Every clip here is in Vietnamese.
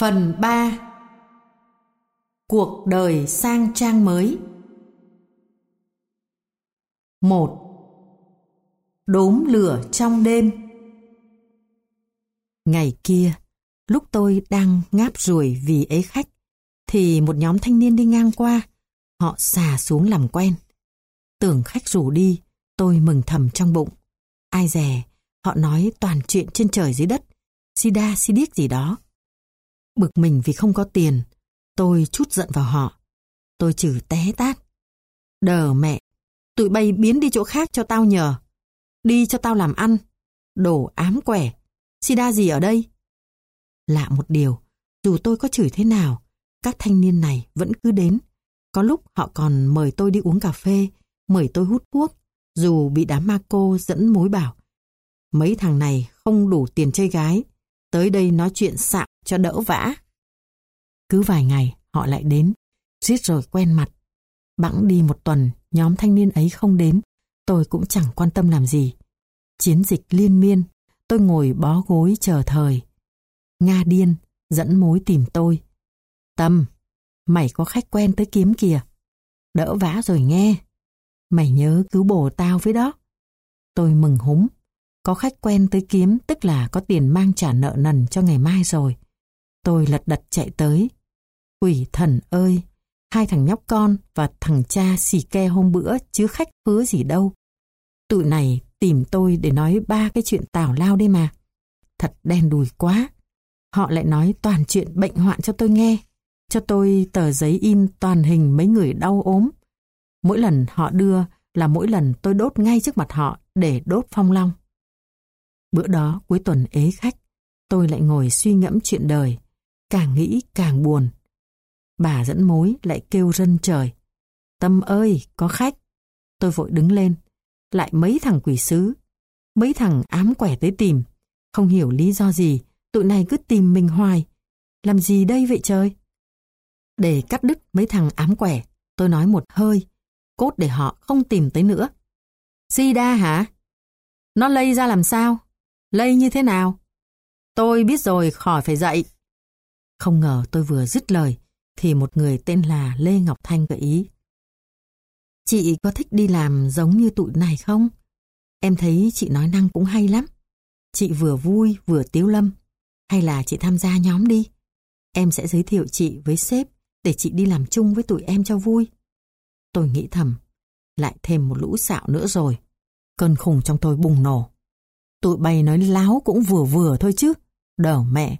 Phần 3 Cuộc đời sang trang mới 1. Đốm lửa trong đêm Ngày kia, lúc tôi đang ngáp ruồi vì ế khách, thì một nhóm thanh niên đi ngang qua, họ xà xuống làm quen. Tưởng khách rủ đi, tôi mừng thầm trong bụng. Ai dè, họ nói toàn chuyện trên trời dưới đất, sida si điếc gì đó. Bực mình vì không có tiền, tôi chút giận vào họ. Tôi chửi té tát. Đờ mẹ, tụi bay biến đi chỗ khác cho tao nhờ. Đi cho tao làm ăn. Đồ ám quẻ. Sida gì ở đây? Lạ một điều, dù tôi có chửi thế nào, các thanh niên này vẫn cứ đến. Có lúc họ còn mời tôi đi uống cà phê, mời tôi hút thuốc, dù bị đám ma cô dẫn mối bảo. Mấy thằng này không đủ tiền chơi gái, tới đây nói chuyện sạm cho đỡ vã. Cứ vài ngày họ lại đến, giết rồi quen mặt. Bẵng đi một tuần, nhóm thanh niên ấy không đến, tôi cũng chẳng quan tâm làm gì. Chiến dịch liên miên, tôi ngồi bó gối chờ thời. Nga điên, dẫn mối tìm tôi. Tâm, mày có khách quen tới kiếm kìa. Đỡ vã rồi nghe. Mày nhớ cứu bổ tao với đó. Tôi mừng húng. Có khách quen tới kiếm tức là có tiền mang trả nợ nần cho ngày mai rồi. Tôi lật đật chạy tới. Quỷ thần ơi! Hai thằng nhóc con và thằng cha xì ke hôm bữa chứ khách hứa gì đâu. Tụi này tìm tôi để nói ba cái chuyện tào lao đây mà. Thật đen đùi quá. Họ lại nói toàn chuyện bệnh hoạn cho tôi nghe. Cho tôi tờ giấy in toàn hình mấy người đau ốm. Mỗi lần họ đưa là mỗi lần tôi đốt ngay trước mặt họ để đốt phong long. Bữa đó cuối tuần ế khách, tôi lại ngồi suy ngẫm chuyện đời. Càng nghĩ càng buồn. Bà dẫn mối lại kêu rân trời. Tâm ơi, có khách. Tôi vội đứng lên. Lại mấy thằng quỷ sứ. Mấy thằng ám quẻ tới tìm. Không hiểu lý do gì, tụi này cứ tìm mình hoài. Làm gì đây vậy trời? Để cắt đứt mấy thằng ám quẻ, tôi nói một hơi, cốt để họ không tìm tới nữa. Sida hả? Nó lây ra làm sao? Lây như thế nào? Tôi biết rồi khỏi phải dậy. Không ngờ tôi vừa dứt lời thì một người tên là Lê Ngọc Thanh gợi ý. Chị có thích đi làm giống như tụi này không? Em thấy chị nói năng cũng hay lắm. Chị vừa vui vừa tiếu lâm. Hay là chị tham gia nhóm đi? Em sẽ giới thiệu chị với sếp để chị đi làm chung với tụi em cho vui. Tôi nghĩ thầm, lại thêm một lũ xạo nữa rồi. Cơn khủng trong tôi bùng nổ. Tụi bay nói láo cũng vừa vừa thôi chứ. Đờ mẹ,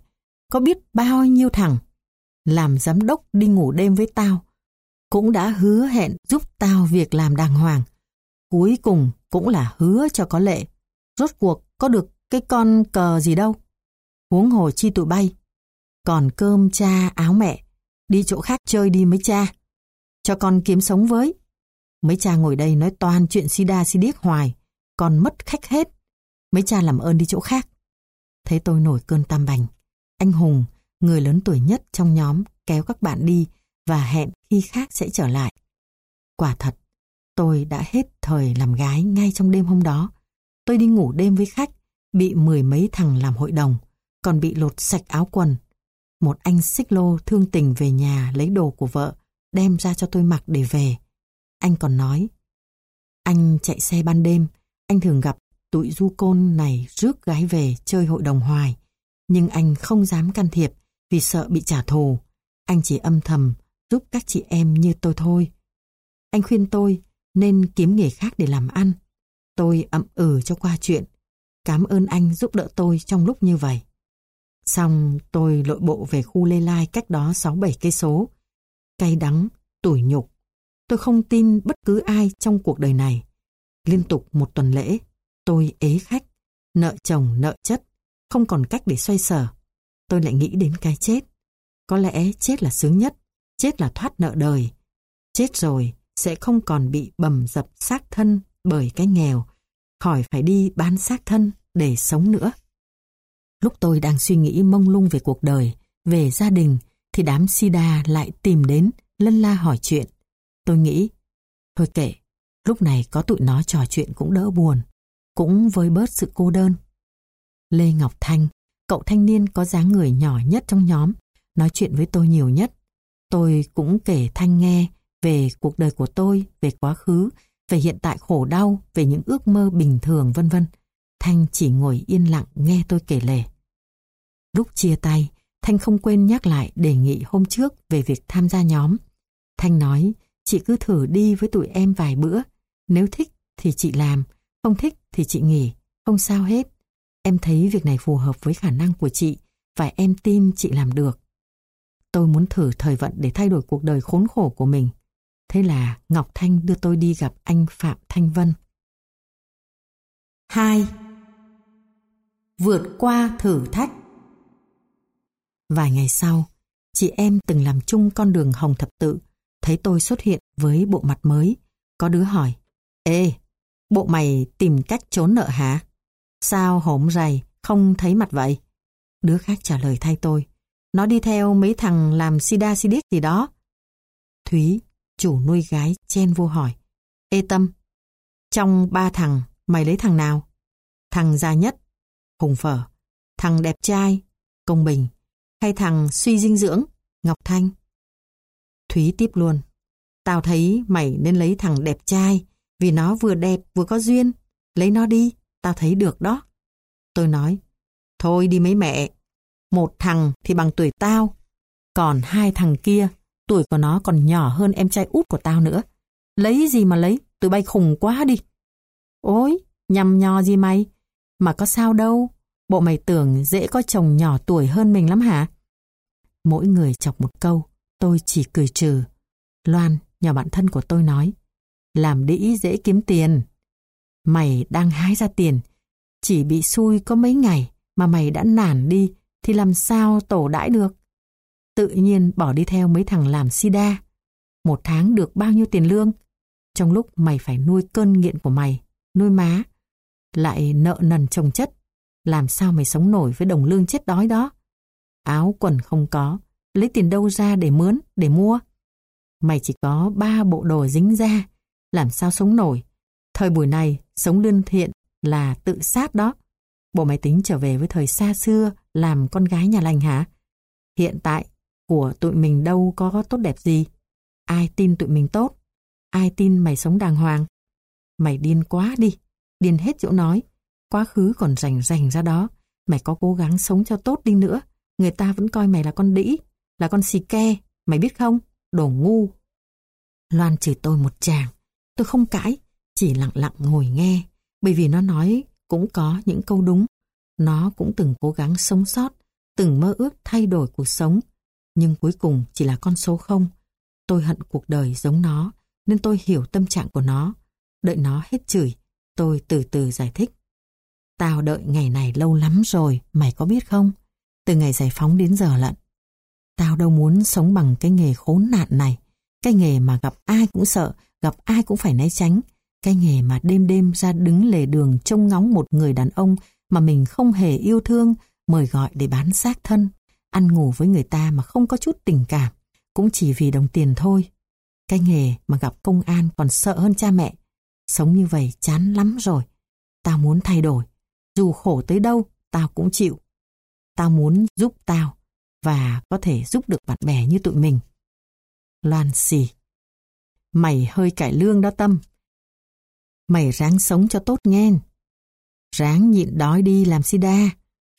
có biết bao nhiêu thằng làm giám đốc đi ngủ đêm với tao cũng đã hứa hẹn giúp tao việc làm đàng hoàng. Cuối cùng cũng là hứa cho có lệ. Rốt cuộc có được cái con cờ gì đâu. Huống hồ chi tụi bay. Còn cơm cha áo mẹ, đi chỗ khác chơi đi mấy cha. Cho con kiếm sống với. Mấy cha ngồi đây nói toàn chuyện si đa si điếc hoài, còn mất khách hết. Mấy cha làm ơn đi chỗ khác. thấy tôi nổi cơn tam bành. Anh Hùng, người lớn tuổi nhất trong nhóm, kéo các bạn đi và hẹn khi khác sẽ trở lại. Quả thật, tôi đã hết thời làm gái ngay trong đêm hôm đó. Tôi đi ngủ đêm với khách, bị mười mấy thằng làm hội đồng, còn bị lột sạch áo quần. Một anh xích lô thương tình về nhà lấy đồ của vợ, đem ra cho tôi mặc để về. Anh còn nói, anh chạy xe ban đêm, anh thường gặp tụi du côn này rước gái về chơi hội đồng hoài. Nhưng anh không dám can thiệp vì sợ bị trả thù. Anh chỉ âm thầm giúp các chị em như tôi thôi. Anh khuyên tôi nên kiếm nghề khác để làm ăn. Tôi ậm ừ cho qua chuyện. Cảm ơn anh giúp đỡ tôi trong lúc như vậy. Xong tôi lội bộ về khu Lê Lai cách đó 6-7 cây số. Cay đắng, tủi nhục. Tôi không tin bất cứ ai trong cuộc đời này. Liên tục một tuần lễ, tôi ế khách, nợ chồng nợ chất, không còn cách để xoay sở. Tôi lại nghĩ đến cái chết. Có lẽ chết là sướng nhất, chết là thoát nợ đời. Chết rồi sẽ không còn bị bầm dập xác thân bởi cái nghèo, khỏi phải đi bán xác thân để sống nữa. Lúc tôi đang suy nghĩ mông lung về cuộc đời, về gia đình, thì đám sida lại tìm đến, lân la hỏi chuyện. Tôi nghĩ, thôi kệ, lúc này có tụi nó trò chuyện cũng đỡ buồn, cũng với bớt sự cô đơn. Lê Ngọc Thanh, cậu thanh niên có dáng người nhỏ nhất trong nhóm, nói chuyện với tôi nhiều nhất. Tôi cũng kể Thanh nghe về cuộc đời của tôi, về quá khứ, về hiện tại khổ đau, về những ước mơ bình thường vân vân. Thanh chỉ ngồi yên lặng nghe tôi kể lể. Lúc chia tay, Thanh không quên nhắc lại đề nghị hôm trước về việc tham gia nhóm. Thanh nói, chị cứ thử đi với tụi em vài bữa. Nếu thích thì chị làm, không thích thì chị nghỉ, không sao hết. Em thấy việc này phù hợp với khả năng của chị và em tin chị làm được. Tôi muốn thử thời vận để thay đổi cuộc đời khốn khổ của mình. Thế là Ngọc Thanh đưa tôi đi gặp anh Phạm Thanh Vân. 2. Vượt qua thử thách Vài ngày sau, chị em từng làm chung con đường Hồng Thập Tự, thấy tôi xuất hiện với bộ mặt mới. Có đứa hỏi, Ê, bộ mày tìm cách trốn nợ hả? Sao hổm rày, không thấy mặt vậy? Đứa khác trả lời thay tôi, nó đi theo mấy thằng làm sida sidic gì đó. Thúy, chủ nuôi gái, chen vô hỏi, Ê Tâm, trong ba thằng, mày lấy thằng nào? Thằng già nhất, Hùng Phở, thằng đẹp trai, Công Bình, hay thằng suy dinh dưỡng, Ngọc Thanh? Thúy tiếp luôn. Tao thấy mày nên lấy thằng đẹp trai, vì nó vừa đẹp vừa có duyên. Lấy nó đi, tao thấy được đó. Tôi nói, thôi đi mấy mẹ. Một thằng thì bằng tuổi tao, còn hai thằng kia, tuổi của nó còn nhỏ hơn em trai út của tao nữa. Lấy gì mà lấy, tụi bay khùng quá đi. Ôi, nhầm nhò gì mày? Mà có sao đâu, bộ mày tưởng dễ có chồng nhỏ tuổi hơn mình lắm hả? Mỗi người chọc một câu, tôi chỉ cười trừ. Loan, nhỏ bạn thân của tôi nói, làm đĩ dễ kiếm tiền. Mày đang hái ra tiền, chỉ bị xui có mấy ngày mà mày đã nản đi thì làm sao tổ đãi được. Tự nhiên bỏ đi theo mấy thằng làm sida. Một tháng được bao nhiêu tiền lương? Trong lúc mày phải nuôi cơn nghiện của mày, nuôi má, lại nợ nần chồng chất. Làm sao mày sống nổi với đồng lương chết đói đó? Áo quần không có, lấy tiền đâu ra để mướn, để mua? Mày chỉ có ba bộ đồ dính ra, làm sao sống nổi? Thời buổi này, sống lương thiện là tự sát đó. Bộ máy tính trở về với thời xa xưa làm con gái nhà lành hả? Hiện tại, của tụi mình đâu có tốt đẹp gì. Ai tin tụi mình tốt? Ai tin mày sống đàng hoàng? Mày điên quá đi, điên hết chỗ nói. Quá khứ còn rành rành ra đó. Mày có cố gắng sống cho tốt đi nữa. Người ta vẫn coi mày là con đĩ, là con xì ke. Mày biết không? Đồ ngu. Loan chửi tôi một tràng. Tôi không cãi, chỉ lặng lặng ngồi nghe. Bởi vì nó nói cũng có những câu đúng. Nó cũng từng cố gắng sống sót, từng mơ ước thay đổi cuộc sống. Nhưng cuối cùng chỉ là con số không. Tôi hận cuộc đời giống nó, nên tôi hiểu tâm trạng của nó. Đợi nó hết chửi, tôi từ từ giải thích. Tao đợi ngày này lâu lắm rồi, mày có biết không? Từ ngày giải phóng đến giờ lận. Tao đâu muốn sống bằng cái nghề khốn nạn này. Cái nghề mà gặp ai cũng sợ, gặp ai cũng phải né tránh. Cái nghề mà đêm đêm ra đứng lề đường trông ngóng một người đàn ông mà mình không hề yêu thương, mời gọi để bán xác thân, ăn ngủ với người ta mà không có chút tình cảm, cũng chỉ vì đồng tiền thôi. Cái nghề mà gặp công an còn sợ hơn cha mẹ. Sống như vậy chán lắm rồi. Tao muốn thay đổi. Dù khổ tới đâu, tao cũng chịu. Tao muốn giúp tao và có thể giúp được bạn bè như tụi mình. Loan xì. Mày hơi cải lương đó Tâm. Mày ráng sống cho tốt nghe. Ráng nhịn đói đi làm sida,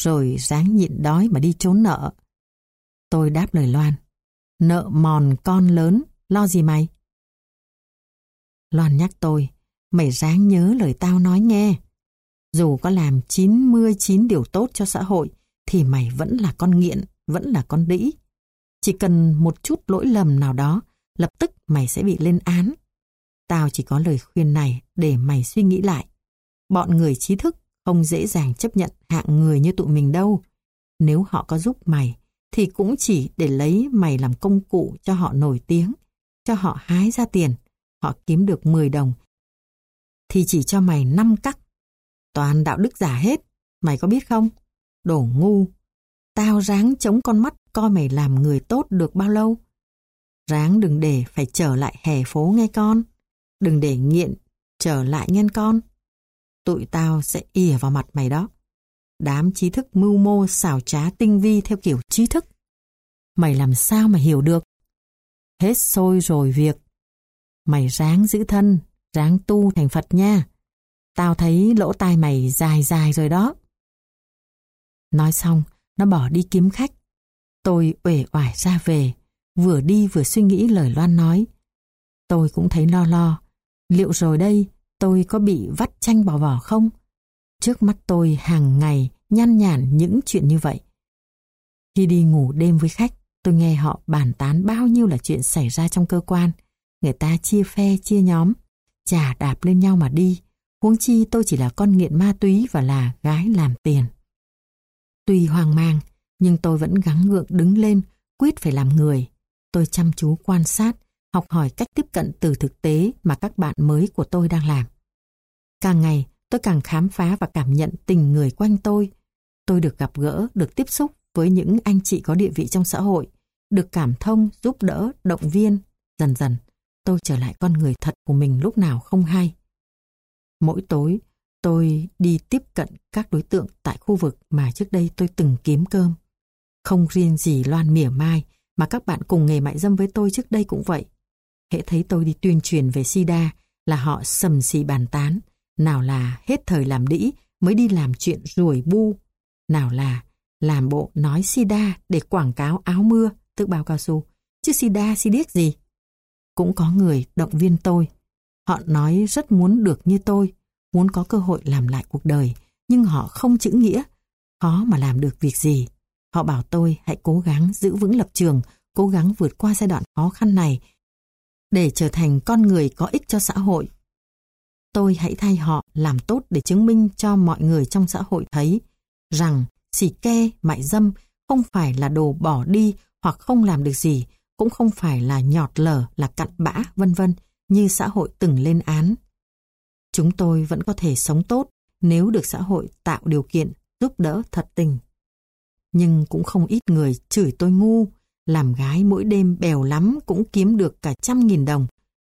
rồi ráng nhịn đói mà đi trốn nợ. Tôi đáp lời Loan. Nợ mòn con lớn, lo gì mày? Loan nhắc tôi, mày ráng nhớ lời tao nói nghe. Dù có làm 99 điều tốt cho xã hội, thì mày vẫn là con nghiện, vẫn là con đĩ. Chỉ cần một chút lỗi lầm nào đó, lập tức mày sẽ bị lên án. Tao chỉ có lời khuyên này để mày suy nghĩ lại. Bọn người trí thức không dễ dàng chấp nhận hạng người như tụi mình đâu. Nếu họ có giúp mày, thì cũng chỉ để lấy mày làm công cụ cho họ nổi tiếng, cho họ hái ra tiền. Họ kiếm được 10 đồng, thì chỉ cho mày 5 cắc. Toàn đạo đức giả hết, mày có biết không? Đồ ngu. Tao ráng chống con mắt coi mày làm người tốt được bao lâu. Ráng đừng để phải trở lại hè phố nghe con. Đừng để nghiện trở lại nhân con. Tụi tao sẽ ỉa vào mặt mày đó. Đám trí thức mưu mô xảo trá tinh vi theo kiểu trí thức. mày làm sao mà hiểu được? Hết xôi rồi việc. Mày ráng giữ thân, ráng tu thành Phật nha. Tao thấy lỗ tai mày dài dài rồi đó. Nói xong, nó bỏ đi kiếm khách. Tôi uể oải ra về, vừa đi vừa suy nghĩ lời Loan nói. Tôi cũng thấy lo lo. Liệu rồi đây tôi có bị vắt chanh bỏ vỏ không? Trước mắt tôi hàng ngày nhăn nhản những chuyện như vậy. Khi đi ngủ đêm với khách, tôi nghe họ bàn tán bao nhiêu là chuyện xảy ra trong cơ quan. Người ta chia phe, chia nhóm, chà đạp lên nhau mà đi. Huống chi tôi chỉ là con nghiện ma túy và là gái làm tiền. Tuy hoang mang, nhưng tôi vẫn gắng gượng đứng lên, quyết phải làm người. Tôi chăm chú quan sát, học hỏi cách tiếp cận từ thực tế mà các bạn mới của tôi đang làm. Càng ngày, tôi càng khám phá và cảm nhận tình người quanh tôi. Tôi được gặp gỡ, được tiếp xúc với những anh chị có địa vị trong xã hội, được cảm thông, giúp đỡ, động viên. Dần dần, tôi trở lại con người thật của mình lúc nào không hay. Mỗi tối, tôi đi tiếp cận các đối tượng tại khu vực mà trước đây tôi từng kiếm cơm. Không riêng gì Loan mỉa mai, mà các bạn cùng nghề mại dâm với tôi trước đây cũng vậy. Hễ thấy tôi đi tuyên truyền về SIDA là họ sầm xì bàn tán, nào là hết thời làm đĩ mới đi làm chuyện ruồi bu, nào là làm bộ nói SIDA để quảng cáo áo mưa, tức bao cao su, chứ SIDA si điếc gì. Cũng có người động viên tôi. Họ nói rất muốn được như tôi, muốn có cơ hội làm lại cuộc đời, nhưng họ không chữ nghĩa, khó mà làm được việc gì. Họ bảo tôi hãy cố gắng giữ vững lập trường, cố gắng vượt qua giai đoạn khó khăn này để trở thành con người có ích cho xã hội. Tôi hãy thay họ làm tốt để chứng minh cho mọi người trong xã hội thấy rằng xì ke, mại dâm không phải là đồ bỏ đi hoặc không làm được gì, cũng không phải là nhọt lở, là cặn bã, vân vân như xã hội từng lên án. Chúng tôi vẫn có thể sống tốt nếu được xã hội tạo điều kiện giúp đỡ thật tình. Nhưng cũng không ít người chửi tôi ngu, làm gái mỗi đêm bèo lắm cũng kiếm được cả trăm nghìn đồng.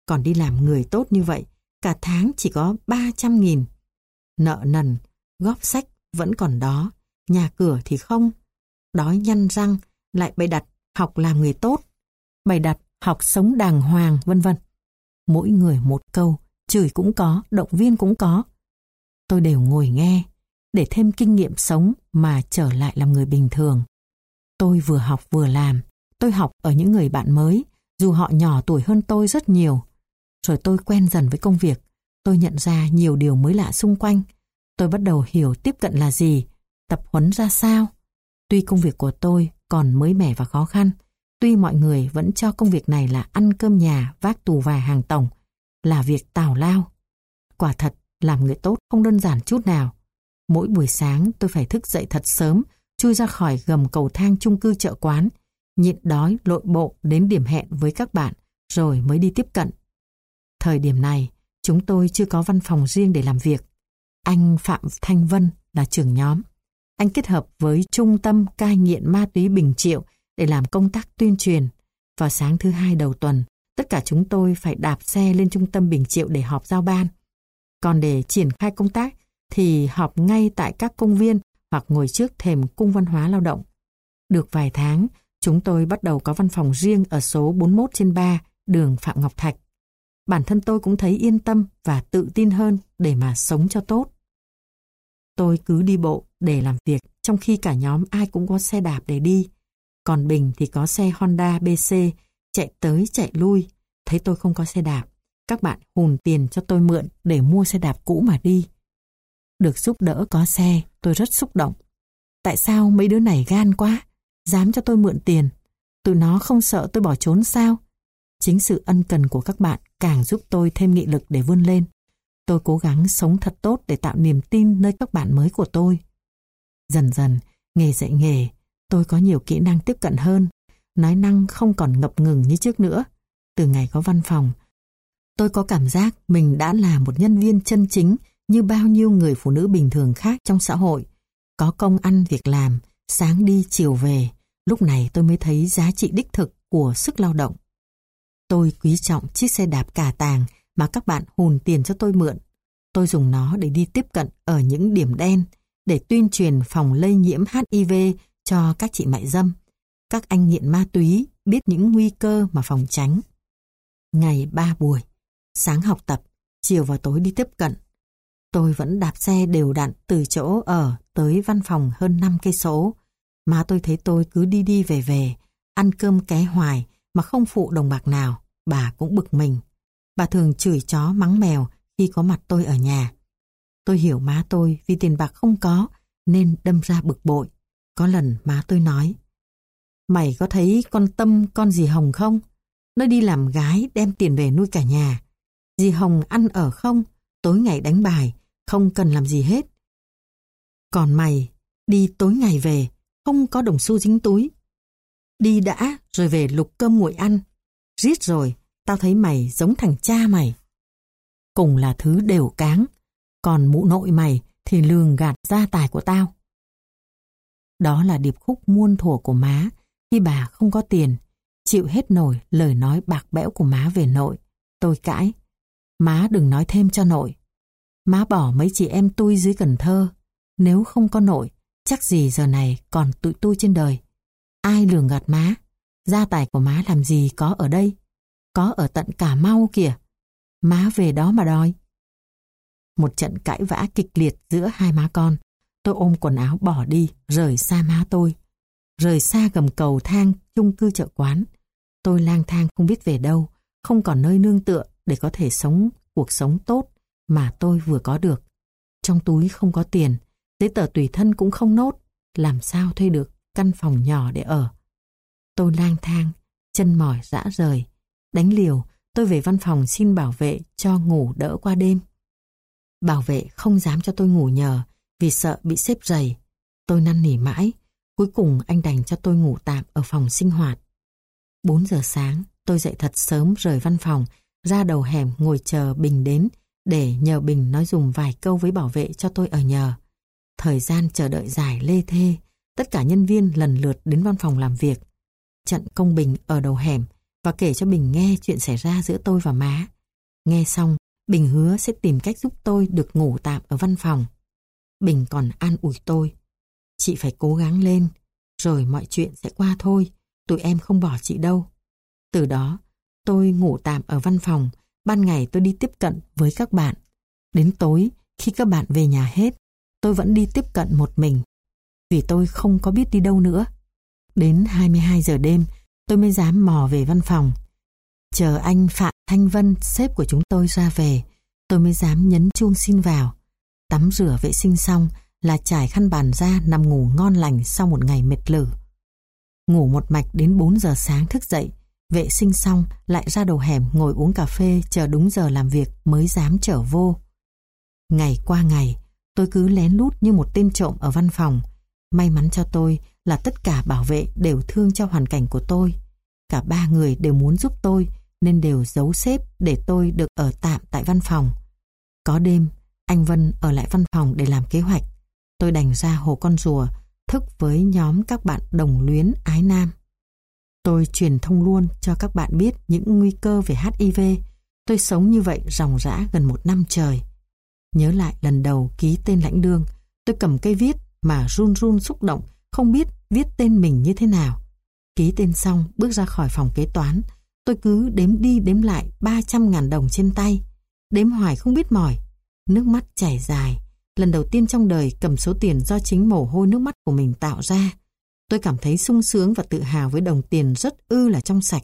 Còn đi làm người tốt như vậy, cả tháng chỉ có ba trăm nghìn. Nợ nần, góp sách vẫn còn đó, nhà cửa thì không. Đói nhăn răng, lại bày đặt học làm người tốt, bày đặt học sống đàng hoàng, vân vân. Mỗi người một câu, chửi cũng có, động viên cũng có. Tôi đều ngồi nghe, để thêm kinh nghiệm sống mà trở lại làm người bình thường. Tôi vừa học vừa làm, tôi học ở những người bạn mới, dù họ nhỏ tuổi hơn tôi rất nhiều. Rồi tôi quen dần với công việc, tôi nhận ra nhiều điều mới lạ xung quanh. Tôi bắt đầu hiểu tiếp cận là gì, tập huấn ra sao. Tuy công việc của tôi còn mới mẻ và khó khăn, tuy mọi người vẫn cho công việc này là ăn cơm nhà, vác tù và hàng tổng, là việc tào lao. Quả thật, làm người tốt không đơn giản chút nào. Mỗi buổi sáng tôi phải thức dậy thật sớm, chui ra khỏi gầm cầu thang chung cư chợ quán, nhịn đói lội bộ đến điểm hẹn với các bạn, rồi mới đi tiếp cận. Thời điểm này, chúng tôi chưa có văn phòng riêng để làm việc. Anh Phạm Thanh Vân là trưởng nhóm. Anh kết hợp với Trung tâm cai nghiện ma túy Bình Triệu để làm công tác tuyên truyền. Vào sáng thứ hai đầu tuần, tất cả chúng tôi phải đạp xe lên trung tâm Bình Triệu để họp giao ban. Còn để triển khai công tác thì họp ngay tại các công viên hoặc ngồi trước thềm cung văn hóa lao động. Được vài tháng, chúng tôi bắt đầu có văn phòng riêng ở số 41 trên 3 đường Phạm Ngọc Thạch. Bản thân tôi cũng thấy yên tâm và tự tin hơn để mà sống cho tốt. Tôi cứ đi bộ để làm việc trong khi cả nhóm ai cũng có xe đạp để đi. Còn Bình thì có xe Honda BC chạy tới chạy lui. Thấy tôi không có xe đạp, các bạn hùn tiền cho tôi mượn để mua xe đạp cũ mà đi. Được giúp đỡ có xe, tôi rất xúc động. Tại sao mấy đứa này gan quá, dám cho tôi mượn tiền? Tụi nó không sợ tôi bỏ trốn sao? Chính sự ân cần của các bạn càng giúp tôi thêm nghị lực để vươn lên. Tôi cố gắng sống thật tốt để tạo niềm tin nơi các bạn mới của tôi. Dần dần, nghề dạy nghề, tôi có nhiều kỹ năng tiếp cận hơn. Nói năng không còn ngập ngừng như trước nữa. Từ ngày có văn phòng, tôi có cảm giác mình đã là một nhân viên chân chính như bao nhiêu người phụ nữ bình thường khác trong xã hội. Có công ăn việc làm, sáng đi chiều về, lúc này tôi mới thấy giá trị đích thực của sức lao động. Tôi quý trọng chiếc xe đạp cà tàng mà các bạn hùn tiền cho tôi mượn. Tôi dùng nó để đi tiếp cận ở những điểm đen, để tuyên truyền phòng lây nhiễm HIV cho các chị mại dâm. Các anh nghiện ma túy biết những nguy cơ mà phòng tránh. Ngày ba buổi, sáng học tập, chiều và tối đi tiếp cận. Tôi vẫn đạp xe đều đặn từ chỗ ở tới văn phòng hơn 5 cây số. Má tôi thấy tôi cứ đi đi về về, ăn cơm ké hoài mà không phụ đồng bạc nào, bà cũng bực mình. Bà thường chửi chó mắng mèo khi có mặt tôi ở nhà. Tôi hiểu má tôi vì tiền bạc không có nên đâm ra bực bội. Có lần má tôi nói Mày có thấy con Tâm con dì Hồng không? Nó đi làm gái đem tiền về nuôi cả nhà. Dì Hồng ăn ở không? Tối ngày đánh bài, không cần làm gì hết. Còn mày, đi tối ngày về, không có đồng xu dính túi. Đi đã, rồi về lục cơm nguội ăn. Riết rồi, tao thấy mày giống thằng cha mày. Cùng là thứ đều cáng, còn mụ nội mày thì lường gạt gia tài của tao. Đó là điệp khúc muôn thuở của má khi bà không có tiền, chịu hết nổi lời nói bạc bẽo của má về nội. Tôi cãi, má đừng nói thêm cho nội. Má bỏ mấy chị em tôi dưới Cần Thơ. Nếu không có nội, chắc gì giờ này còn tụi tôi trên đời. Ai lường gạt má? Gia tài của má làm gì có ở đây? Có ở tận Cà Mau kìa. Má về đó mà đòi. Một trận cãi vã kịch liệt giữa hai má con. Tôi ôm quần áo bỏ đi, rời xa má tôi. Rời xa gầm cầu thang, chung cư chợ quán. Tôi lang thang không biết về đâu, không còn nơi nương tựa để có thể sống cuộc sống tốt mà tôi vừa có được. Trong túi không có tiền, giấy tờ tùy thân cũng không nốt, làm sao thuê được căn phòng nhỏ để ở. Tôi lang thang, chân mỏi rã rời. Đánh liều, tôi về văn phòng xin bảo vệ cho ngủ đỡ qua đêm. Bảo vệ không dám cho tôi ngủ nhờ vì sợ bị xếp giày Tôi năn nỉ mãi, cuối cùng anh đành cho tôi ngủ tạm ở phòng sinh hoạt. 4 giờ sáng, tôi dậy thật sớm rời văn phòng, ra đầu hẻm ngồi chờ Bình đến để nhờ Bình nói dùng vài câu với bảo vệ cho tôi ở nhờ. Thời gian chờ đợi dài lê thê, tất cả nhân viên lần lượt đến văn phòng làm việc. Trận công Bình ở đầu hẻm và kể cho Bình nghe chuyện xảy ra giữa tôi và má. Nghe xong, Bình hứa sẽ tìm cách giúp tôi được ngủ tạm ở văn phòng. Bình còn an ủi tôi. Chị phải cố gắng lên, rồi mọi chuyện sẽ qua thôi, tụi em không bỏ chị đâu. Từ đó, tôi ngủ tạm ở văn phòng, ban ngày tôi đi tiếp cận với các bạn. Đến tối, khi các bạn về nhà hết, tôi vẫn đi tiếp cận một mình, vì tôi không có biết đi đâu nữa. Đến 22 giờ đêm, tôi mới dám mò về văn phòng. Chờ anh Phạm Thanh Vân, sếp của chúng tôi ra về, tôi mới dám nhấn chuông xin vào. Tắm rửa vệ sinh xong là trải khăn bàn ra nằm ngủ ngon lành sau một ngày mệt lử. Ngủ một mạch đến 4 giờ sáng thức dậy, vệ sinh xong lại ra đầu hẻm ngồi uống cà phê chờ đúng giờ làm việc mới dám trở vô. Ngày qua ngày, tôi cứ lén lút như một tên trộm ở văn phòng. May mắn cho tôi là tất cả bảo vệ đều thương cho hoàn cảnh của tôi. Cả ba người đều muốn giúp tôi nên đều giấu xếp để tôi được ở tạm tại văn phòng. Có đêm, anh Vân ở lại văn phòng để làm kế hoạch. Tôi đành ra hồ con rùa, thức với nhóm các bạn đồng luyến ái nam. Tôi truyền thông luôn cho các bạn biết những nguy cơ về HIV. Tôi sống như vậy ròng rã gần một năm trời. Nhớ lại lần đầu ký tên lãnh đương, tôi cầm cây viết mà run run xúc động, không biết viết tên mình như thế nào. Ký tên xong, bước ra khỏi phòng kế toán, tôi cứ đếm đi đếm lại 300.000 đồng trên tay. Đếm hoài không biết mỏi, nước mắt chảy dài. Lần đầu tiên trong đời cầm số tiền do chính mồ hôi nước mắt của mình tạo ra. Tôi cảm thấy sung sướng và tự hào với đồng tiền rất ư là trong sạch.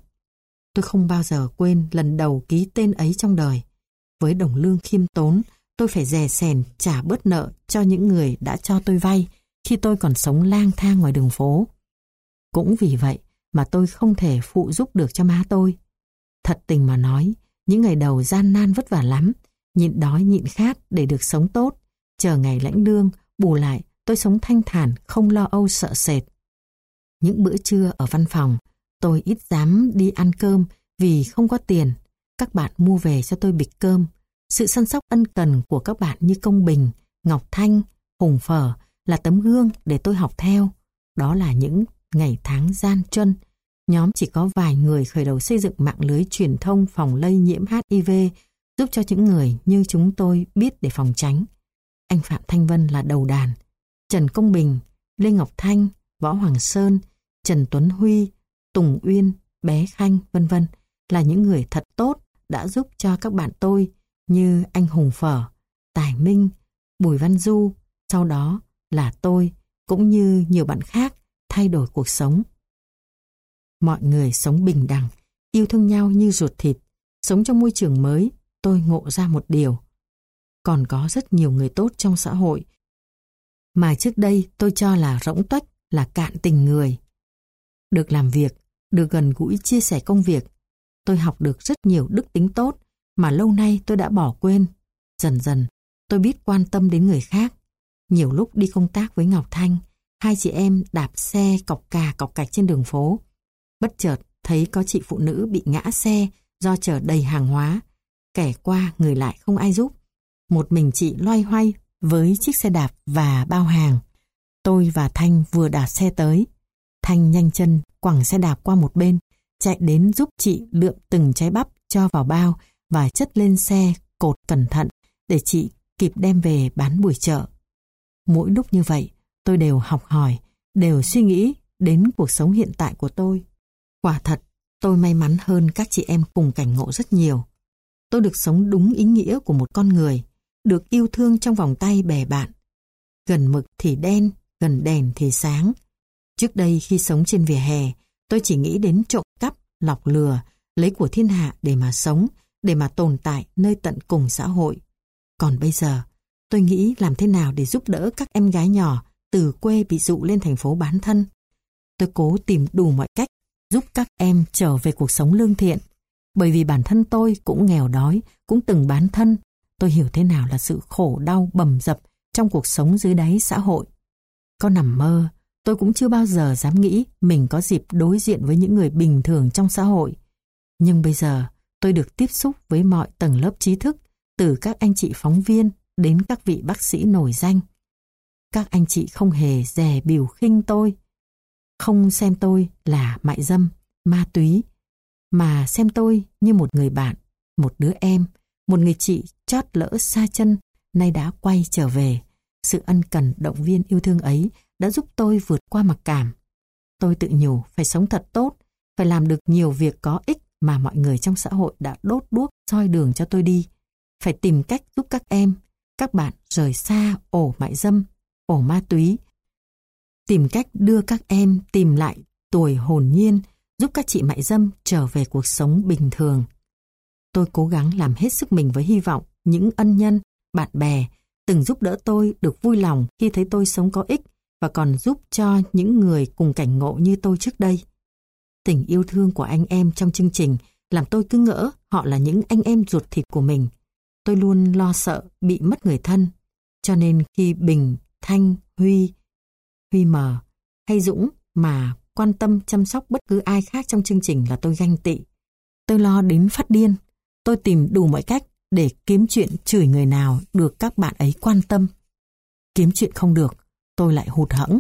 Tôi không bao giờ quên lần đầu ký tên ấy trong đời. Với đồng lương khiêm tốn, tôi phải dè sèn trả bớt nợ cho những người đã cho tôi vay khi tôi còn sống lang thang ngoài đường phố. Cũng vì vậy mà tôi không thể phụ giúp được cho má tôi. Thật tình mà nói, những ngày đầu gian nan vất vả lắm, nhịn đói nhịn khát để được sống tốt, chờ ngày lãnh lương, bù lại tôi sống thanh thản, không lo âu sợ sệt. Những bữa trưa ở văn phòng, tôi ít dám đi ăn cơm vì không có tiền. Các bạn mua về cho tôi bịch cơm. Sự săn sóc ân cần của các bạn như Công Bình, Ngọc Thanh, Hùng Phở là tấm gương để tôi học theo. Đó là những ngày tháng gian chân. Nhóm chỉ có vài người khởi đầu xây dựng mạng lưới truyền thông phòng lây nhiễm HIV giúp cho những người như chúng tôi biết để phòng tránh. Anh Phạm Thanh Vân là đầu đàn. Trần Công Bình, Lê Ngọc Thanh, Võ Hoàng Sơn, Trần Tuấn Huy, Tùng Uyên, Bé Khanh, vân vân là những người thật tốt đã giúp cho các bạn tôi như anh Hùng Phở, Tài Minh, Bùi Văn Du, sau đó là tôi cũng như nhiều bạn khác thay đổi cuộc sống. Mọi người sống bình đẳng, yêu thương nhau như ruột thịt, sống trong môi trường mới, tôi ngộ ra một điều. Còn có rất nhiều người tốt trong xã hội mà trước đây tôi cho là rỗng tuếch, là cạn tình người. Được làm việc, được gần gũi chia sẻ công việc, tôi học được rất nhiều đức tính tốt mà lâu nay tôi đã bỏ quên. Dần dần, tôi biết quan tâm đến người khác. Nhiều lúc đi công tác với Ngọc Thanh, hai chị em đạp xe cọc cà cọc cạch trên đường phố. Bất chợt thấy có chị phụ nữ bị ngã xe do chở đầy hàng hóa. Kẻ qua người lại không ai giúp. Một mình chị loay hoay với chiếc xe đạp và bao hàng. Tôi và Thanh vừa đạp xe tới. Thanh nhanh chân quẳng xe đạp qua một bên, chạy đến giúp chị lượm từng trái bắp cho vào bao và chất lên xe cột cẩn thận để chị kịp đem về bán buổi chợ. Mỗi lúc như vậy, tôi đều học hỏi, đều suy nghĩ đến cuộc sống hiện tại của tôi. Quả thật, tôi may mắn hơn các chị em cùng cảnh ngộ rất nhiều. Tôi được sống đúng ý nghĩa của một con người, được yêu thương trong vòng tay bè bạn. Gần mực thì đen, gần đèn thì sáng. Trước đây khi sống trên vỉa hè, tôi chỉ nghĩ đến trộm cắp, lọc lừa, lấy của thiên hạ để mà sống, để mà tồn tại nơi tận cùng xã hội. Còn bây giờ, tôi nghĩ làm thế nào để giúp đỡ các em gái nhỏ từ quê bị dụ lên thành phố bán thân. Tôi cố tìm đủ mọi cách giúp các em trở về cuộc sống lương thiện. Bởi vì bản thân tôi cũng nghèo đói, cũng từng bán thân. Tôi hiểu thế nào là sự khổ đau bầm dập trong cuộc sống dưới đáy xã hội. Có nằm mơ, tôi cũng chưa bao giờ dám nghĩ mình có dịp đối diện với những người bình thường trong xã hội. Nhưng bây giờ, tôi được tiếp xúc với mọi tầng lớp trí thức, từ các anh chị phóng viên đến các vị bác sĩ nổi danh. Các anh chị không hề dè biểu khinh tôi, không xem tôi là mại dâm, ma túy, mà xem tôi như một người bạn, một đứa em, một người chị chót lỡ xa chân, nay đã quay trở về. Sự ân cần động viên yêu thương ấy đã giúp tôi vượt qua mặc cảm. Tôi tự nhủ phải sống thật tốt, phải làm được nhiều việc có ích mà mọi người trong xã hội đã đốt đuốc soi đường cho tôi đi. Phải tìm cách giúp các em, các bạn rời xa ổ mại dâm, ổ ma túy. Tìm cách đưa các em tìm lại tuổi hồn nhiên, giúp các chị mại dâm trở về cuộc sống bình thường. Tôi cố gắng làm hết sức mình với hy vọng những ân nhân, bạn bè từng giúp đỡ tôi được vui lòng khi thấy tôi sống có ích và còn giúp cho những người cùng cảnh ngộ như tôi trước đây. Tình yêu thương của anh em trong chương trình làm tôi cứ ngỡ họ là những anh em ruột thịt của mình. Tôi luôn lo sợ bị mất người thân. Cho nên khi Bình, Thanh, Huy, Huy Mờ hay Dũng mà quan tâm chăm sóc bất cứ ai khác trong chương trình là tôi ganh tị. Tôi lo đến phát điên. Tôi tìm đủ mọi cách để kiếm chuyện chửi người nào được các bạn ấy quan tâm. Kiếm chuyện không được, tôi lại hụt hẫng.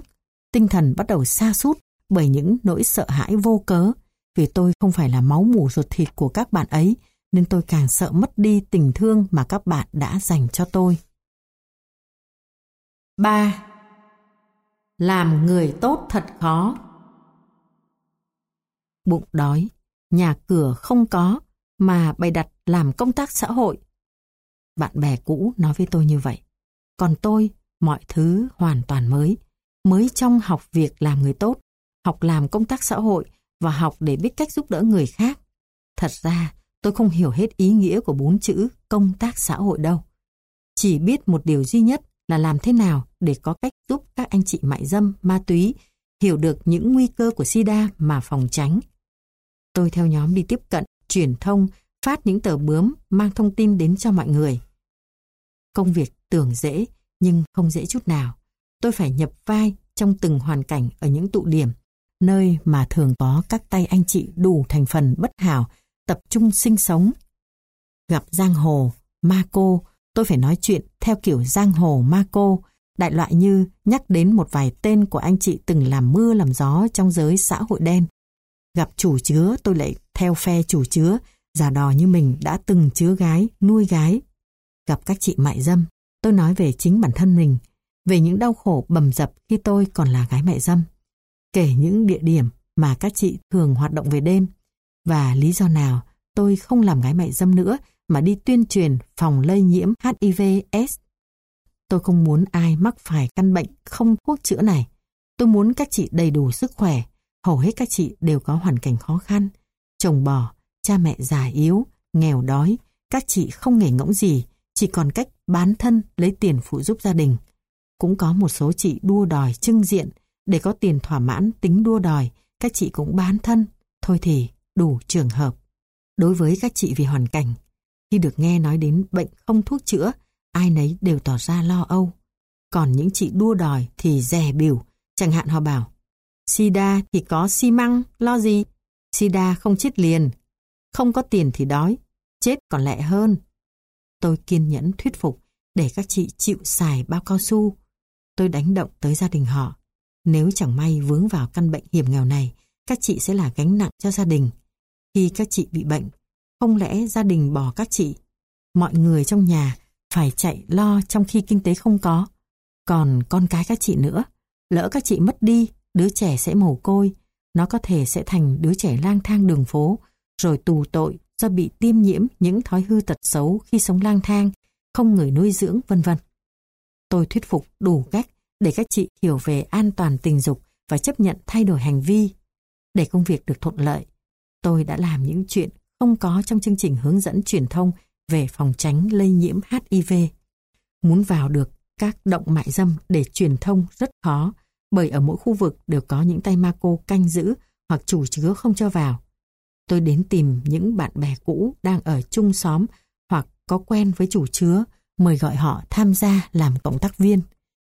Tinh thần bắt đầu xa sút bởi những nỗi sợ hãi vô cớ. Vì tôi không phải là máu mủ ruột thịt của các bạn ấy, nên tôi càng sợ mất đi tình thương mà các bạn đã dành cho tôi. 3. Làm người tốt thật khó. Bụng đói, nhà cửa không có, mà bày đặt làm công tác xã hội. Bạn bè cũ nói với tôi như vậy. Còn tôi, mọi thứ hoàn toàn mới. Mới trong học việc làm người tốt, học làm công tác xã hội và học để biết cách giúp đỡ người khác. Thật ra, tôi không hiểu hết ý nghĩa của bốn chữ công tác xã hội đâu. Chỉ biết một điều duy nhất là làm thế nào để có cách giúp các anh chị mại dâm, ma túy hiểu được những nguy cơ của SIDA mà phòng tránh. Tôi theo nhóm đi tiếp cận, truyền thông, phát những tờ bướm mang thông tin đến cho mọi người. Công việc tưởng dễ nhưng không dễ chút nào. Tôi phải nhập vai trong từng hoàn cảnh ở những tụ điểm, nơi mà thường có các tay anh chị đủ thành phần bất hảo tập trung sinh sống. Gặp giang hồ, ma cô, tôi phải nói chuyện theo kiểu giang hồ ma cô, đại loại như nhắc đến một vài tên của anh chị từng làm mưa làm gió trong giới xã hội đen. Gặp chủ chứa tôi lại theo phe chủ chứa, giả đò như mình đã từng chứa gái, nuôi gái. Gặp các chị mại dâm, tôi nói về chính bản thân mình, về những đau khổ bầm dập khi tôi còn là gái mại dâm kể những địa điểm mà các chị thường hoạt động về đêm và lý do nào tôi không làm gái mại dâm nữa mà đi tuyên truyền phòng lây nhiễm HIV/AIDS. Tôi không muốn ai mắc phải căn bệnh không thuốc chữa này. Tôi muốn các chị đầy đủ sức khỏe. Hầu hết các chị đều có hoàn cảnh khó khăn. Chồng bỏ, cha mẹ già yếu, nghèo đói. Các chị không nghề ngỗng gì, chỉ còn cách bán thân lấy tiền phụ giúp gia đình. Cũng có một số chị đua đòi trưng diện để có tiền thỏa mãn tính đua đòi. Các chị cũng bán thân. Thôi thì đủ trường hợp. Đối với các chị vì hoàn cảnh, khi được nghe nói đến bệnh không thuốc chữa, ai nấy đều tỏ ra lo âu. Còn những chị đua đòi thì rẻ biểu, chẳng hạn họ bảo, Sida thì có xi măng, lo gì? Sida không chết liền, không có tiền thì đói, chết còn lẹ hơn. Tôi kiên nhẫn thuyết phục để các chị chịu xài bao cao su. Tôi đánh động tới gia đình họ. Nếu chẳng may vướng vào căn bệnh hiểm nghèo này, các chị sẽ là gánh nặng cho gia đình. Khi các chị bị bệnh, không lẽ gia đình bỏ các chị? Mọi người trong nhà phải chạy lo trong khi kinh tế không có. Còn con cái các chị nữa, lỡ các chị mất đi, đứa trẻ sẽ mồ côi, nó có thể sẽ thành đứa trẻ lang thang đường phố, rồi tù tội do bị tiêm nhiễm những thói hư tật xấu khi sống lang thang, không người nuôi dưỡng vân vân. Tôi thuyết phục đủ cách để các chị hiểu về an toàn tình dục và chấp nhận thay đổi hành vi. Để công việc được thuận lợi, tôi đã làm những chuyện không có trong chương trình hướng dẫn truyền thông về phòng tránh lây nhiễm HIV. Muốn vào được các động mại dâm để truyền thông rất khó bởi ở mỗi khu vực đều có những tay ma cô canh giữ hoặc chủ chứa không cho vào. Tôi đến tìm những bạn bè cũ đang ở chung xóm hoặc có quen với chủ chứa, mời gọi họ tham gia làm cộng tác viên.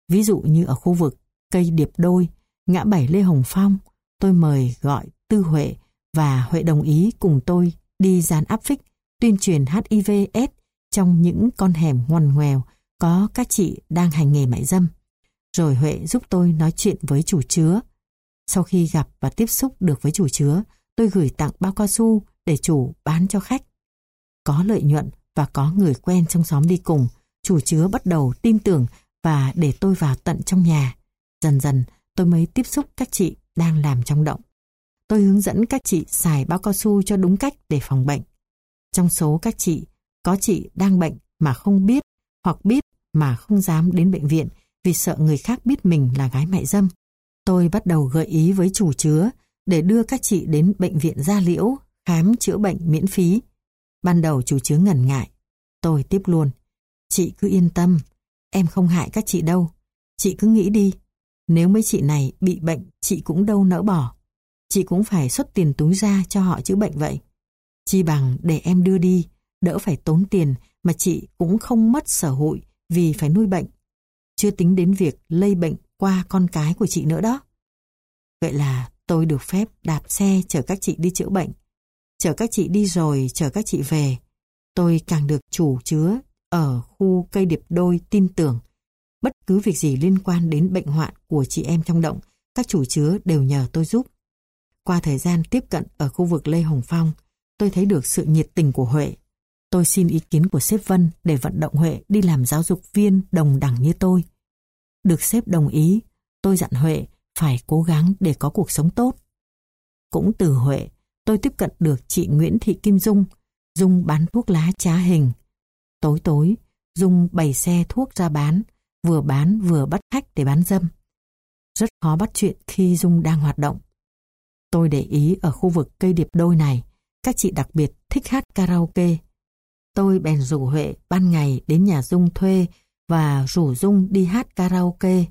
Ví dụ như ở khu vực cây điệp đôi, ngã bảy Lê Hồng Phong, tôi mời gọi Tư Huệ và Huệ đồng ý cùng tôi đi dán áp phích tuyên truyền HIV/AIDS trong những con hẻm ngoằn ngoèo có các chị đang hành nghề mại dâm. Rồi Huệ giúp tôi nói chuyện với chủ chứa. Sau khi gặp và tiếp xúc được với chủ chứa, tôi gửi tặng bao cao su để chủ bán cho khách. Có lợi nhuận và có người quen trong xóm đi cùng, chủ chứa bắt đầu tin tưởng và để tôi vào tận trong nhà. Dần dần tôi mới tiếp xúc các chị đang làm trong động. Tôi hướng dẫn các chị xài bao cao su cho đúng cách để phòng bệnh. Trong số các chị, có chị đang bệnh mà không biết hoặc biết mà không dám đến bệnh viện vì sợ người khác biết mình là gái mại dâm. Tôi bắt đầu gợi ý với chủ chứa để đưa các chị đến bệnh viện Gia Liễu khám chữa bệnh miễn phí. Ban đầu chủ chứa ngần ngại. Tôi tiếp luôn. Chị cứ yên tâm, em không hại các chị đâu. Chị cứ nghĩ đi, nếu mấy chị này bị bệnh chị cũng đâu nỡ bỏ. Chị cũng phải xuất tiền túi ra cho họ chữa bệnh vậy. Chi bằng để em đưa đi, đỡ phải tốn tiền mà chị cũng không mất sở hụi vì phải nuôi bệnh. Chưa tính đến việc lây bệnh qua con cái của chị nữa đó. Vậy là tôi được phép đạp xe chở các chị đi chữa bệnh. Chở các chị đi rồi chở các chị về. Tôi càng được chủ chứa ở khu cây điệp đôi tin tưởng. Bất cứ việc gì liên quan đến bệnh hoạn của chị em trong động, các chủ chứa đều nhờ tôi giúp. Qua thời gian tiếp cận ở khu vực Lê Hồng Phong, tôi thấy được sự nhiệt tình của Huệ. Tôi xin ý kiến của sếp Vân để vận động Huệ đi làm giáo dục viên đồng đẳng như tôi. Được sếp đồng ý, tôi dặn Huệ phải cố gắng để có cuộc sống tốt. Cũng từ Huệ, tôi tiếp cận được chị Nguyễn Thị Kim Dung, Dung bán thuốc lá trá hình. Tối tối, Dung bày xe thuốc ra bán, vừa bán vừa bắt khách để bán dâm. Rất khó bắt chuyện khi Dung đang hoạt động. Tôi để ý ở khu vực cây điệp đôi này, các chị đặc biệt thích hát karaoke. Tôi bèn rủ Huệ ban ngày đến nhà Dung thuê và rủ Dung đi hát karaoke.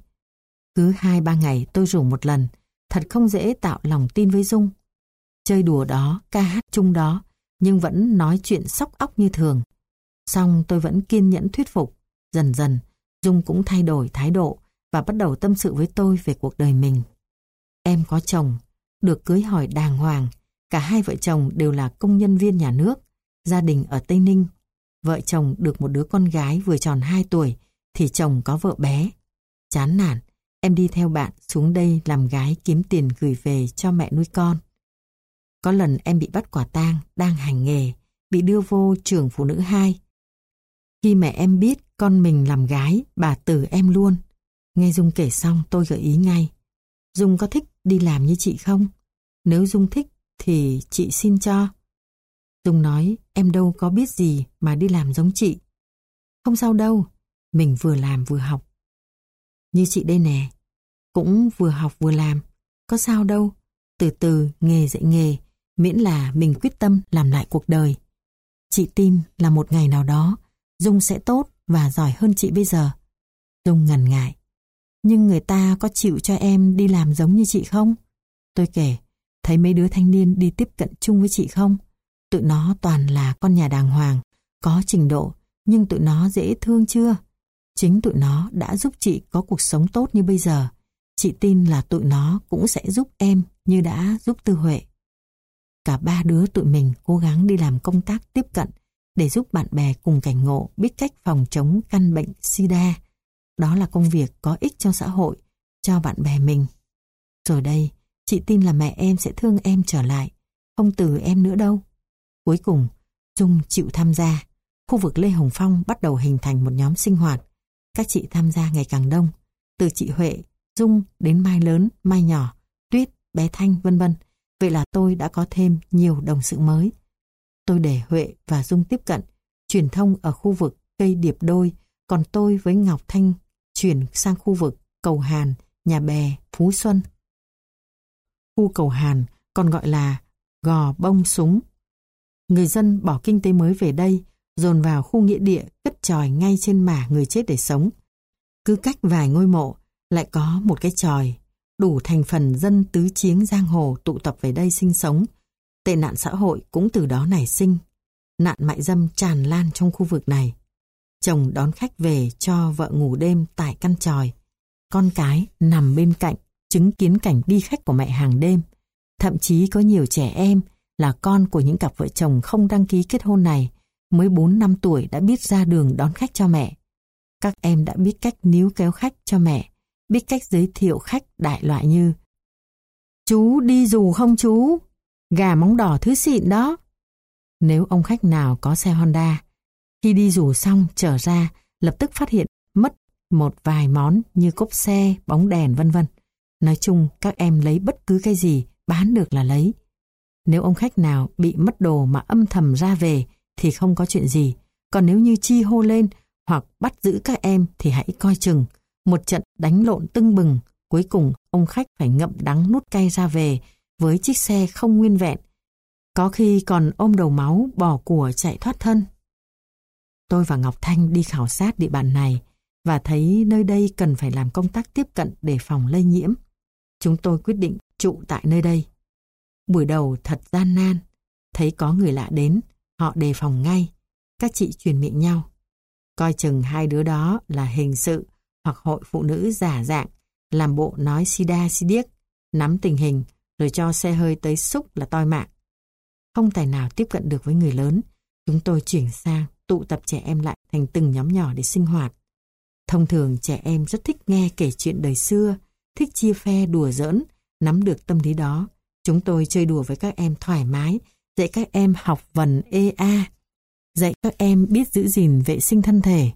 Cứ hai ba ngày tôi rủ một lần, thật không dễ tạo lòng tin với Dung. Chơi đùa đó, ca hát chung đó, nhưng vẫn nói chuyện sóc óc như thường. Xong tôi vẫn kiên nhẫn thuyết phục. Dần dần, Dung cũng thay đổi thái độ và bắt đầu tâm sự với tôi về cuộc đời mình. Em có chồng, được cưới hỏi đàng hoàng, cả hai vợ chồng đều là công nhân viên nhà nước, gia đình ở Tây Ninh. Vợ chồng được một đứa con gái vừa tròn 2 tuổi, thì chồng có vợ bé. Chán nản, em đi theo bạn xuống đây làm gái kiếm tiền gửi về cho mẹ nuôi con. Có lần em bị bắt quả tang, đang hành nghề, bị đưa vô trường phụ nữ 2. Khi mẹ em biết con mình làm gái, bà tử em luôn. Nghe Dung kể xong tôi gợi ý ngay. Dung có thích đi làm như chị không? Nếu Dung thích thì chị xin cho. Dung nói em đâu có biết gì mà đi làm giống chị. Không sao đâu, mình vừa làm vừa học. Như chị đây nè, cũng vừa học vừa làm, có sao đâu. Từ từ nghề dạy nghề, miễn là mình quyết tâm làm lại cuộc đời. Chị tin là một ngày nào đó, Dung sẽ tốt và giỏi hơn chị bây giờ. Dung ngần ngại. Nhưng người ta có chịu cho em đi làm giống như chị không? Tôi kể, thấy mấy đứa thanh niên đi tiếp cận chung với chị không? Tụi nó toàn là con nhà đàng hoàng, có trình độ, nhưng tụi nó dễ thương chưa? Chính tụi nó đã giúp chị có cuộc sống tốt như bây giờ. Chị tin là tụi nó cũng sẽ giúp em như đã giúp Tư Huệ. Cả ba đứa tụi mình cố gắng đi làm công tác tiếp cận để giúp bạn bè cùng cảnh ngộ biết cách phòng chống căn bệnh SIDA. Đó là công việc có ích cho xã hội, cho bạn bè mình. Rồi đây, chị tin là mẹ em sẽ thương em trở lại, không từ em nữa đâu. Cuối cùng, Dung chịu tham gia. Khu vực Lê Hồng Phong bắt đầu hình thành một nhóm sinh hoạt. Các chị tham gia ngày càng đông. Từ chị Huệ, Dung đến Mai lớn, Mai nhỏ, Tuyết, bé Thanh vân vân. Vậy là tôi đã có thêm nhiều đồng sự mới. Tôi để Huệ và Dung tiếp cận, truyền thông ở khu vực cây điệp đôi, còn tôi với Ngọc Thanh chuyển sang khu vực Cầu Hàn, Nhà Bè, Phú Xuân. Khu Cầu Hàn còn gọi là Gò Bông Súng. Người dân bỏ kinh tế mới về đây, dồn vào khu nghĩa địa cất tròi ngay trên mả người chết để sống. Cứ cách vài ngôi mộ, lại có một cái tròi, đủ thành phần dân tứ chiến giang hồ tụ tập về đây sinh sống. Tệ nạn xã hội cũng từ đó nảy sinh. Nạn mại dâm tràn lan trong khu vực này. Chồng đón khách về cho vợ ngủ đêm tại căn tròi. Con cái nằm bên cạnh, chứng kiến cảnh đi khách của mẹ hàng đêm. Thậm chí có nhiều trẻ em là con của những cặp vợ chồng không đăng ký kết hôn này, mới 4 năm tuổi đã biết ra đường đón khách cho mẹ. Các em đã biết cách níu kéo khách cho mẹ, biết cách giới thiệu khách đại loại như Chú đi dù không chú? Gà móng đỏ thứ xịn đó. Nếu ông khách nào có xe Honda, khi đi rủ xong trở ra, lập tức phát hiện mất một vài món như cốp xe, bóng đèn vân vân. Nói chung các em lấy bất cứ cái gì bán được là lấy. Nếu ông khách nào bị mất đồ mà âm thầm ra về thì không có chuyện gì. Còn nếu như chi hô lên hoặc bắt giữ các em thì hãy coi chừng. Một trận đánh lộn tưng bừng, cuối cùng ông khách phải ngậm đắng nút cay ra về với chiếc xe không nguyên vẹn. Có khi còn ôm đầu máu bỏ của chạy thoát thân. Tôi và Ngọc Thanh đi khảo sát địa bàn này và thấy nơi đây cần phải làm công tác tiếp cận để phòng lây nhiễm. Chúng tôi quyết định trụ tại nơi đây. Buổi đầu thật gian nan, thấy có người lạ đến, họ đề phòng ngay. Các chị truyền miệng nhau. Coi chừng hai đứa đó là hình sự hoặc hội phụ nữ giả dạng, làm bộ nói sida si điếc, nắm tình hình, rồi cho xe hơi tới xúc là toi mạng. Không tài nào tiếp cận được với người lớn, chúng tôi chuyển sang tụ tập trẻ em lại thành từng nhóm nhỏ để sinh hoạt. Thông thường trẻ em rất thích nghe kể chuyện đời xưa, thích chia phe đùa giỡn, nắm được tâm lý đó. Chúng tôi chơi đùa với các em thoải mái, dạy các em học vần EA, dạy các em biết giữ gìn vệ sinh thân thể.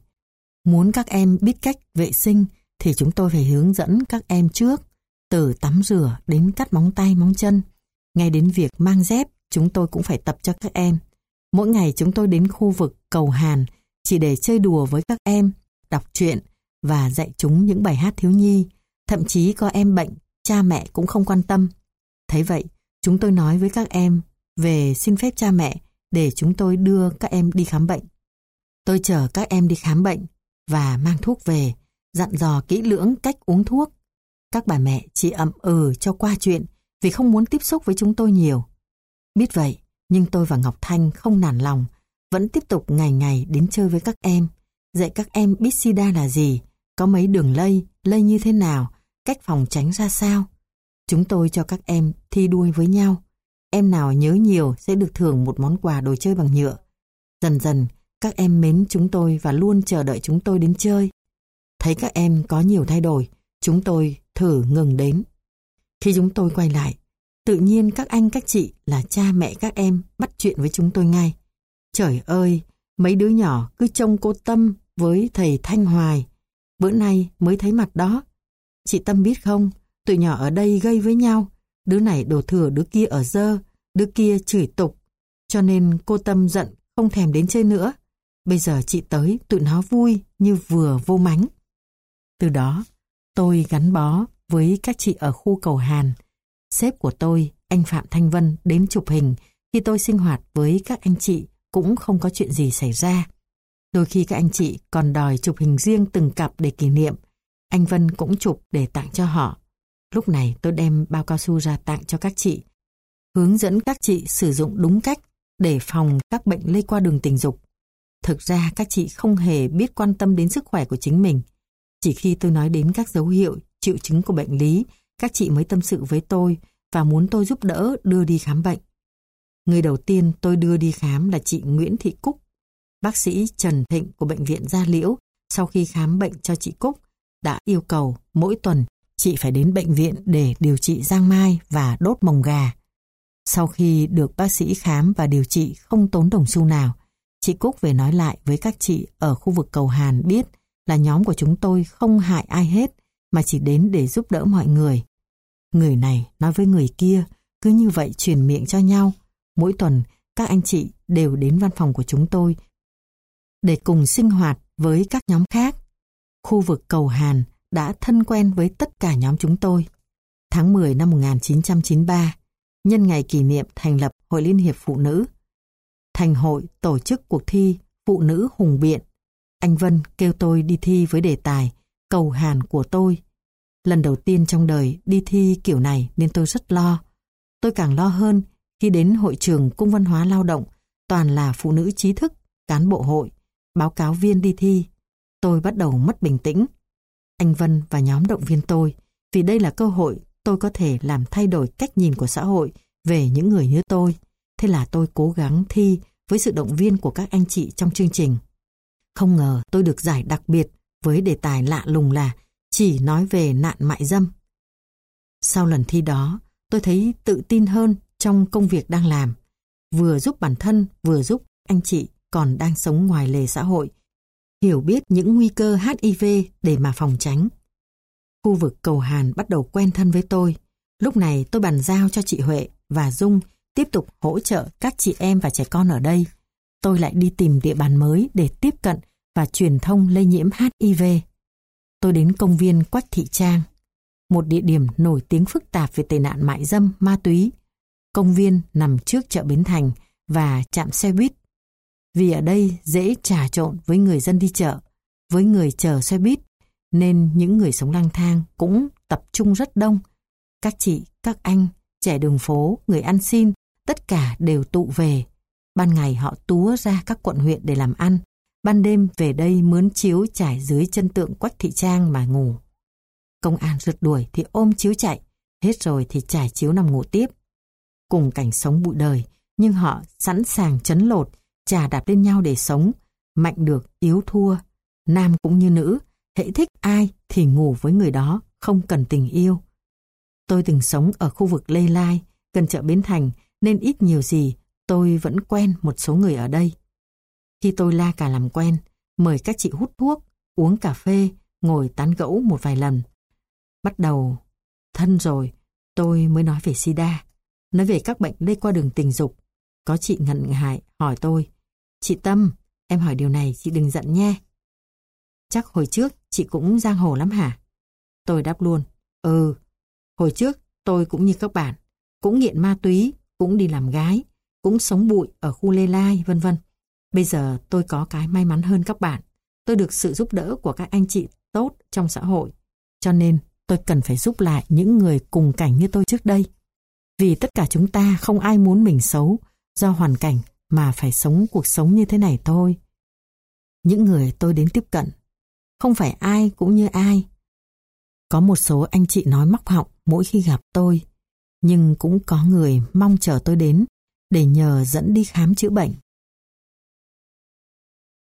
Muốn các em biết cách vệ sinh thì chúng tôi phải hướng dẫn các em trước, từ tắm rửa đến cắt móng tay móng chân. Ngay đến việc mang dép, chúng tôi cũng phải tập cho các em. Mỗi ngày chúng tôi đến khu vực cầu Hàn chỉ để chơi đùa với các em, đọc truyện và dạy chúng những bài hát thiếu nhi. Thậm chí có em bệnh, cha mẹ cũng không quan tâm. Thấy vậy, chúng tôi nói với các em về xin phép cha mẹ để chúng tôi đưa các em đi khám bệnh. Tôi chở các em đi khám bệnh và mang thuốc về, dặn dò kỹ lưỡng cách uống thuốc. Các bà mẹ chỉ ậm ừ cho qua chuyện vì không muốn tiếp xúc với chúng tôi nhiều. Biết vậy, nhưng tôi và Ngọc Thanh không nản lòng, vẫn tiếp tục ngày ngày đến chơi với các em, dạy các em biết sida là gì, có mấy đường lây, lây như thế nào, cách phòng tránh ra sao. Chúng tôi cho các em thi đua với nhau. Em nào nhớ nhiều sẽ được thưởng một món quà đồ chơi bằng nhựa. Dần dần, các em mến chúng tôi và luôn chờ đợi chúng tôi đến chơi. Thấy các em có nhiều thay đổi, chúng tôi thử ngừng đến. Khi chúng tôi quay lại, tự nhiên các anh các chị là cha mẹ các em bắt chuyện với chúng tôi ngay. Trời ơi, mấy đứa nhỏ cứ trông cô Tâm với thầy Thanh Hoài. Bữa nay mới thấy mặt đó. Chị Tâm biết không, tụi nhỏ ở đây gây với nhau, đứa này đổ thừa đứa kia ở dơ, đứa kia chửi tục. Cho nên cô Tâm giận không thèm đến chơi nữa. Bây giờ chị tới tụi nó vui như vừa vô mánh. Từ đó, tôi gắn bó với các chị ở khu cầu Hàn. Sếp của tôi, anh Phạm Thanh Vân đến chụp hình khi tôi sinh hoạt với các anh chị cũng không có chuyện gì xảy ra. Đôi khi các anh chị còn đòi chụp hình riêng từng cặp để kỷ niệm. Anh Vân cũng chụp để tặng cho họ. Lúc này tôi đem bao cao su ra tặng cho các chị. Hướng dẫn các chị sử dụng đúng cách để phòng các bệnh lây qua đường tình dục. Thực ra các chị không hề biết quan tâm đến sức khỏe của chính mình. Chỉ khi tôi nói đến các dấu hiệu, triệu chứng của bệnh lý, các chị mới tâm sự với tôi và muốn tôi giúp đỡ đưa đi khám bệnh. Người đầu tiên tôi đưa đi khám là chị Nguyễn Thị Cúc. Bác sĩ Trần Thịnh của Bệnh viện Gia Liễu sau khi khám bệnh cho chị Cúc đã yêu cầu mỗi tuần chị phải đến bệnh viện để điều trị giang mai và đốt mồng gà. Sau khi được bác sĩ khám và điều trị không tốn đồng xu nào, chị Cúc về nói lại với các chị ở khu vực cầu Hàn biết là nhóm của chúng tôi không hại ai hết mà chỉ đến để giúp đỡ mọi người. Người này nói với người kia, cứ như vậy truyền miệng cho nhau. Mỗi tuần, các anh chị đều đến văn phòng của chúng tôi để cùng sinh hoạt với các nhóm khác. Khu vực cầu Hàn đã thân quen với tất cả nhóm chúng tôi. Tháng 10 năm 1993, nhân ngày kỷ niệm thành lập Hội Liên hiệp Phụ nữ, thành hội tổ chức cuộc thi Phụ nữ hùng biện. Anh Vân kêu tôi đi thi với đề tài Cầu Hàn của tôi. Lần đầu tiên trong đời đi thi kiểu này nên tôi rất lo. Tôi càng lo hơn khi đến hội trường Cung văn hóa lao động toàn là phụ nữ trí thức, cán bộ hội, báo cáo viên đi thi. Tôi bắt đầu mất bình tĩnh. Anh Vân và nhóm động viên tôi vì đây là cơ hội tôi có thể làm thay đổi cách nhìn của xã hội về những người như tôi. Thế là tôi cố gắng thi với sự động viên của các anh chị trong chương trình. Không ngờ tôi được giải đặc biệt với đề tài lạ lùng là chỉ nói về nạn mại dâm. Sau lần thi đó, tôi thấy tự tin hơn trong công việc đang làm. Vừa giúp bản thân, vừa giúp anh chị còn đang sống ngoài lề xã hội. Hiểu biết những nguy cơ HIV để mà phòng tránh. Khu vực cầu Hàn bắt đầu quen thân với tôi. Lúc này tôi bàn giao cho chị Huệ và Dung tiếp tục hỗ trợ các chị em và trẻ con ở đây. Tôi lại đi tìm địa bàn mới để tiếp cận và truyền thông lây nhiễm HIV. Tôi đến công viên Quách Thị Trang, một địa điểm nổi tiếng phức tạp về tệ nạn mại dâm, ma túy. Công viên nằm trước chợ Bến Thành và trạm xe buýt. Vì ở đây dễ trà trộn với người dân đi chợ, với người chờ xe buýt, nên những người sống lang thang cũng tập trung rất đông. Các chị, các anh, trẻ đường phố, người ăn xin, tất cả đều tụ về. Ban ngày họ túa ra các quận huyện để làm ăn, ban đêm về đây mướn chiếu trải dưới chân tượng Quách Thị Trang mà ngủ. Công an rượt đuổi thì ôm chiếu chạy, hết rồi thì trải chiếu nằm ngủ tiếp. Cùng cảnh sống bụi đời, nhưng họ sẵn sàng chấn lột, trà đạp lên nhau để sống, mạnh được, yếu thua. Nam cũng như nữ, hễ thích ai thì ngủ với người đó, không cần tình yêu. Tôi từng sống ở khu vực Lê Lai, gần chợ Bến Thành, nên ít nhiều gì tôi vẫn quen một số người ở đây. Khi tôi la cả làm quen, mời các chị hút thuốc, uống cà phê, ngồi tán gẫu một vài lần. Bắt đầu thân rồi, tôi mới nói về sida, nói về các bệnh lây qua đường tình dục. Có chị ngần ngại hỏi tôi, chị Tâm, em hỏi điều này chị đừng giận nhé. Chắc hồi trước chị cũng giang hồ lắm hả? Tôi đáp luôn, ừ, hồi trước tôi cũng như các bạn, cũng nghiện ma túy, cũng đi làm gái, cũng sống bụi ở khu Lê Lai, vân vân. Bây giờ tôi có cái may mắn hơn các bạn. Tôi được sự giúp đỡ của các anh chị tốt trong xã hội. Cho nên tôi cần phải giúp lại những người cùng cảnh như tôi trước đây. Vì tất cả chúng ta không ai muốn mình xấu do hoàn cảnh mà phải sống cuộc sống như thế này thôi. Những người tôi đến tiếp cận, không phải ai cũng như ai. Có một số anh chị nói móc họng mỗi khi gặp tôi, nhưng cũng có người mong chờ tôi đến để nhờ dẫn đi khám chữa bệnh.